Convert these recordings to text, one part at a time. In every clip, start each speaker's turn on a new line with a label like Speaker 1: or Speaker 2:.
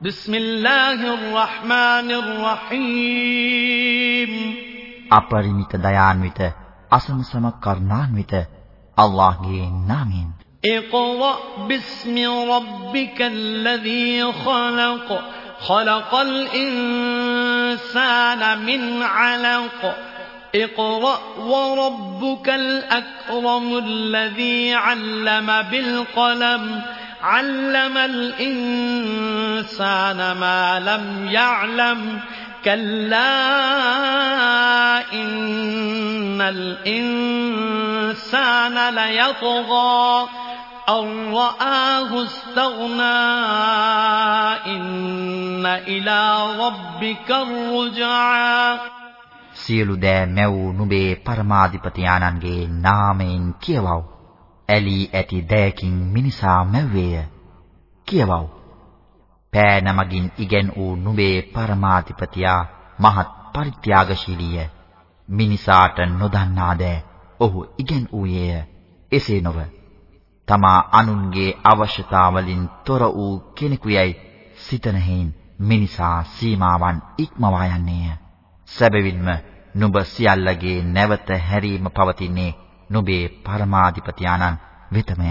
Speaker 1: بسم الله الرحمن الرحيم
Speaker 2: අපරිමිත දයාන්විත අසමසම කරුණාන්විත අල්ලාහ්ගේ නාමයෙන්
Speaker 1: اقرأ باسم ربك الذي خلق خلق الإنسان من علق اقرأ وربك الأكرم الذي علم بالقلم علم الإنسان ما لم يعلم كلا إن الإنسان ليطغى أن رآه استغنى إن إلى ربك الرجعى
Speaker 2: සියලු දෑ මැවූ නුඹේ පරමාධිපති ආනන්ගේ නාමයෙන් කියවව්. ඇලී ඇති දෑකින් මිනිසා මැව්වේය. කියවව්. පෑ නමගින් ඉගෙන් වූ නුඹේ පරමාධිපතියා මහත් පරිත්‍යාගශීලීය. මිනිසාට නොදන්නා දෑ ඔහු ඉගෙන් වූයේය. එසේ නොව තමා අනුන්ගේ අවශ්‍යතාවලින් තොර වූ කෙනෙකුයයි සිතන හේයින් මිනිසා සීමාවන් ඉක්මවා යන්නේය. සැබවින්ම නුඹ සියල්ලගේ නැවත හැරීම පවතින්නේ නුඹේ පරමාධිපති ආනන් වෙතමය.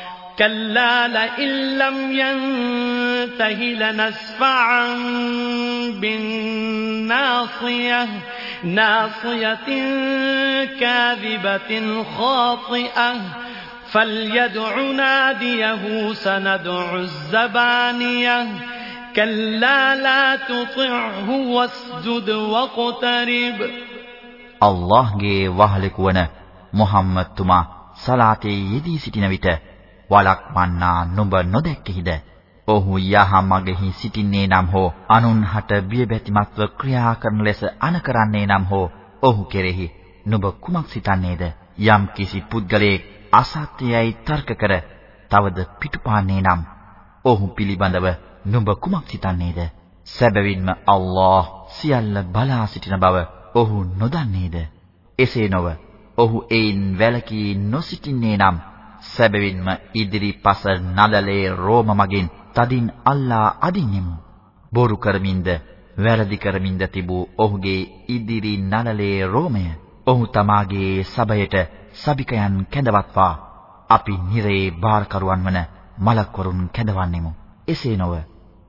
Speaker 1: كلا لئن لم ينته لنسفعا بالناصية ناصية كاذبة خاطئة. فليدع ناديه سندع الزبانية. كلا لا تطعه واسجد واقترب.
Speaker 2: الله جي وهلك ونا محمد تما صلاتي يدي ستنا වලක්වන්නා නුඹ නොදැක්කෙහිද? ඔහු යහමගෙහි සිටින්නේ නම් හෝ අනුන්හට බියබැතිමත්ව ක්‍රියා කරන ලෙස අනකරන්නේ නම් හෝ ඔහු කෙරෙහි නුඹ කුමක් සිතන්නේද? යම් කිසි පුද්ගලයෙක් අසත්‍යයයි තර්ක කර තවද පිටුපාන්නේ නම් ඔහු පිළිබඳව නුඹ කුමක් සිතන්නේද? සැබවින්ම අල්ලාහ් සියල්ල බලා සිටින බව ඔහු නොදන්නේද? එසේ නොව ඔහු එයින් වැළකී නොසිටින්නේ නම් සැබවින්ම ඉදිරිපස නළලේ රෝම මගින් තදින් අල්ලා අදින්නෙමු. බොරු කරමින්ද වැරදි කරමින්ද තිබූ ඔහුගේ ඉදිරි නළලේ රෝමය ඔහු තමාගේ සබයට සබිකයන් කැඳවත්වා අපි නිරේ බාරකරුවන් වන මලක්වරුන් කැඳවන්නෙමු. එසේ නොව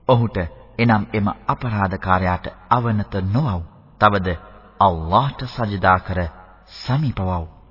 Speaker 2: ඔහුට එනම් එම අපරාධකාරයාට අවනත නොවව්. තවද අල්ලාහට සජදා කර සමීපවව්.